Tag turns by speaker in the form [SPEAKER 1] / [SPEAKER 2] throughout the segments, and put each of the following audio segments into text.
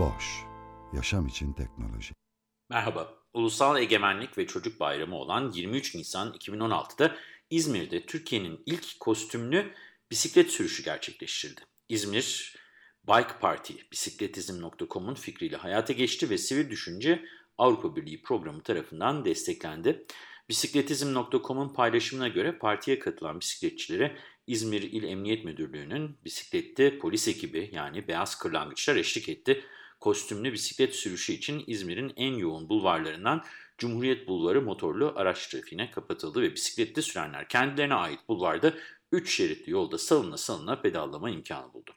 [SPEAKER 1] Boş, yaşam için teknoloji.
[SPEAKER 2] Merhaba, Ulusal Egemenlik ve Çocuk Bayramı olan 23 Nisan 2016'da İzmir'de Türkiye'nin ilk kostümlü bisiklet sürüşü gerçekleştirildi. İzmir Bike Party, bisikletizm.com'un fikriyle hayata geçti ve Sivil Düşünce Avrupa Birliği programı tarafından desteklendi. Bisikletizm.com'un paylaşımına göre partiye katılan bisikletçilere İzmir İl Emniyet Müdürlüğü'nün bisiklette polis ekibi yani beyaz kırlangıçlar eşlik etti. Kostümlü bisiklet sürüşü için İzmir'in en yoğun bulvarlarından Cumhuriyet Bulvarı motorlu araç trafiğine kapatıldı ve bisikletli sürenler kendilerine ait bulvarda 3 şeritli yolda salına salına pedallama imkanı buldu.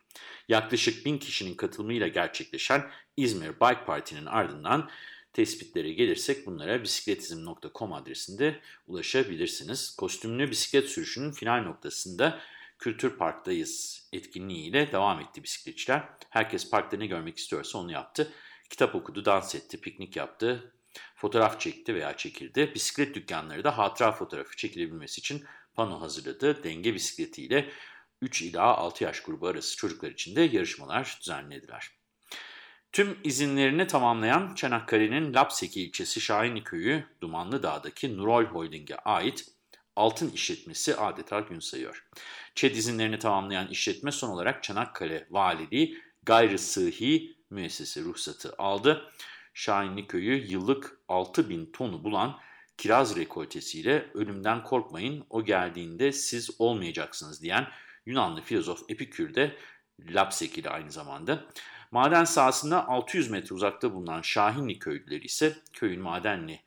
[SPEAKER 2] Yaklaşık 1000 kişinin katılımıyla gerçekleşen İzmir Bike Party'nin ardından tespitlere gelirsek bunlara bisikletizm.com adresinde ulaşabilirsiniz. Kostümlü bisiklet sürüşünün final noktasında Kültür Park'tayız etkinliğiyle devam etti bisikletçiler. Herkes parkta ne görmek istiyorsa onu yaptı. Kitap okudu, dans etti, piknik yaptı, fotoğraf çekti veya çekildi. Bisiklet dükkanları da hatıra fotoğrafı çekilebilmesi için pano hazırladı. Denge bisikletiyle 3 ila 6 yaş grubu arası çocuklar için de yarışmalar düzenlediler. Tüm izinlerini tamamlayan Çanakkale'nin Lapseki ilçesi Şahinli Köyü Dumanlı Dağ'daki Nurol Holding'e ait altın işletmesi adeta gün sayıyor. ÇED izinlerini tamamlayan işletme son olarak Çanakkale Valiliği gayri sıhhi müessese ruhsatı aldı. Şahinli Köyü yıllık 6 bin tonu bulan kiraz rekoltesiyle ölümden korkmayın o geldiğinde siz olmayacaksınız diyen Yunanlı filozof Epikür de Lapsek ile aynı zamanda. Maden sahasında 600 metre uzakta bulunan Şahinli köylüleri ise köyün madenli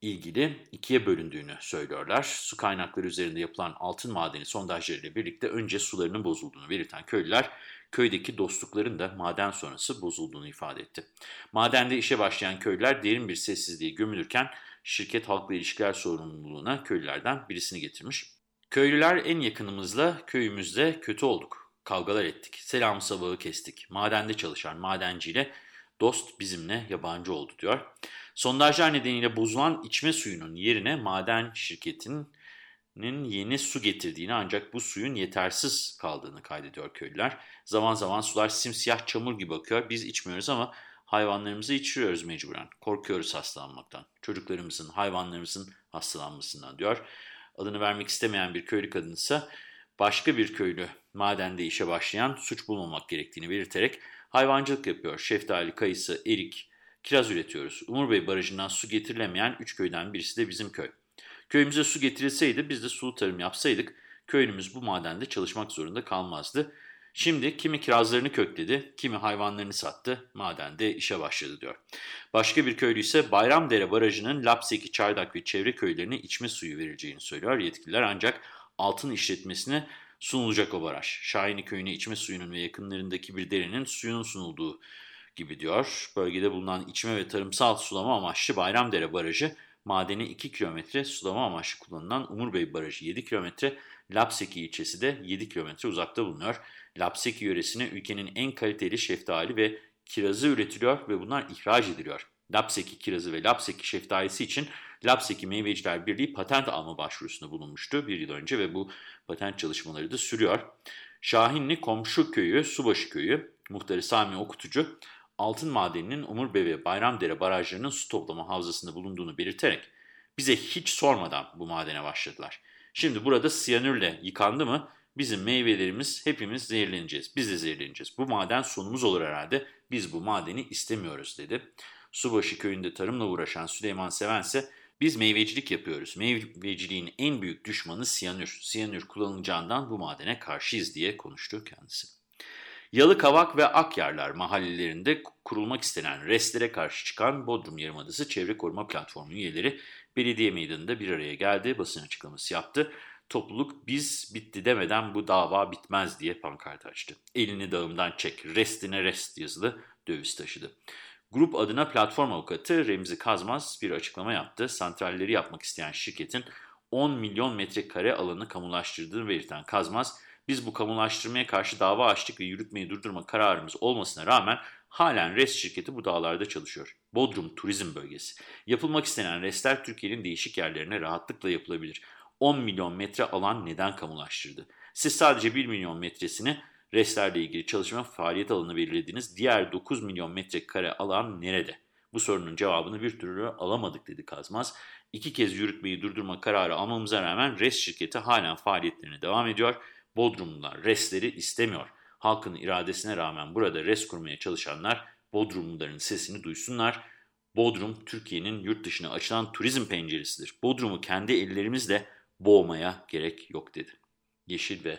[SPEAKER 2] ilgili ikiye bölündüğünü söylüyorlar. Su kaynakları üzerinde yapılan altın madeni sondajlarıyla birlikte önce sularının bozulduğunu belirten köylüler, köydeki dostlukların da maden sonrası bozulduğunu ifade etti. Madende işe başlayan köylüler derin bir sessizliğe gömülürken şirket halkla ilişkiler sorumluluğuna köylülerden birisini getirmiş. Köylüler en yakınımızla köyümüzde kötü olduk. Kavgalar ettik. Selam sabahı kestik. Madende çalışan madenciyle dost bizimle yabancı oldu diyor. Sondajlar nedeniyle bozulan içme suyunun yerine maden şirketinin yeni su getirdiğini ancak bu suyun yetersiz kaldığını kaydediyor köylüler. Zaman zaman sular simsiyah çamur gibi akıyor. Biz içmiyoruz ama hayvanlarımızı içiriyoruz mecburen. Korkuyoruz hastalanmaktan. Çocuklarımızın, hayvanlarımızın hastalanmasından diyor. Adını vermek istemeyen bir köylü kadın ise başka bir köylü madende işe başlayan suç bulmamak gerektiğini belirterek hayvancılık yapıyor. Şeftali, kayısı, erik, kiraz üretiyoruz. Umur Bey Barajı'ndan su getirilemeyen 3 köyden birisi de bizim köy. Köyümüze su getirilseydi biz de sulu tarım yapsaydık köylümüz bu madende çalışmak zorunda kalmazdı. Şimdi kimi kirazlarını kökledi, kimi hayvanlarını sattı, madende işe başladı diyor. Başka bir köylü ise Bayramdere Barajı'nın Lapseki, Çardak ve çevre köylerine içme suyu verileceğini söylüyor. Yetkililer ancak altın işletmesine sunulacak o baraj. Şahini köyüne içme suyunun ve yakınlarındaki bir derenin suyunun sunulduğu gibi diyor. Bölgede bulunan içme ve tarımsal sulama amaçlı Bayramdere Barajı, madeni 2 kilometre, sulama amaçlı kullanılan Umurbey Barajı 7 kilometre, Lapseki ilçesi de 7 kilometre uzakta bulunuyor. Lapseki yöresine ülkenin en kaliteli şeftali ve kirazı üretiliyor ve bunlar ihraç ediliyor. Lapseki kirazı ve Lapseki şeftalisi için Lapseki Meyveciler Birliği patent alma başvurusunda bulunmuştu bir yıl önce ve bu patent çalışmaları da sürüyor. Şahinli Komşu Köyü, Subaşı Köyü, muhtarı Sami Okutucu, altın madeninin Umurbey ve Bayramdere barajlarının su toplama havzasında bulunduğunu belirterek bize hiç sormadan bu madene başladılar. Şimdi burada siyanürle yıkandı mı bizim meyvelerimiz hepimiz zehirleneceğiz. Biz de zehirleneceğiz. Bu maden sonumuz olur herhalde. Biz bu madeni istemiyoruz dedi. Subaşı köyünde tarımla uğraşan Süleyman Seven ise biz meyvecilik yapıyoruz. Meyveciliğin en büyük düşmanı siyanür. Siyanür kullanılacağından bu madene karşıyız diye konuştu kendisi. Yalıkavak ve Akyarlar mahallelerinde kurulmak istenen restlere karşı çıkan Bodrum Yarımadası Çevre Koruma Platformu üyeleri belediye meydanında bir araya geldi, basın açıklaması yaptı. Topluluk biz bitti demeden bu dava bitmez diye pankart açtı. Elini dağımdan çek, restine rest yazılı döviz taşıdı. Grup adına platform avukatı Remzi Kazmaz bir açıklama yaptı. Santralleri yapmak isteyen şirketin 10 milyon metrekare alanı kamulaştırdığını belirten Kazmaz, biz bu kamulaştırmaya karşı dava açtık ve yürütmeyi durdurma kararımız olmasına rağmen halen RES şirketi bu dağlarda çalışıyor. Bodrum Turizm Bölgesi. Yapılmak istenen RES'ler Türkiye'nin değişik yerlerine rahatlıkla yapılabilir. 10 milyon metre alan neden kamulaştırdı? Siz sadece 1 milyon metresini RES'lerle ilgili çalışma faaliyet alanı belirlediniz. Diğer 9 milyon metrekare alan nerede? Bu sorunun cevabını bir türlü alamadık dedi Kazmaz. İki kez yürütmeyi durdurma kararı almamıza rağmen RES şirketi halen faaliyetlerine devam ediyor. Bodrumlular RES'leri istemiyor. Halkın iradesine rağmen burada RES kurmaya çalışanlar Bodrumluların sesini duysunlar. Bodrum, Türkiye'nin yurt dışına açılan turizm penceresidir. Bodrum'u kendi ellerimizle boğmaya gerek yok dedi. Yeşil ve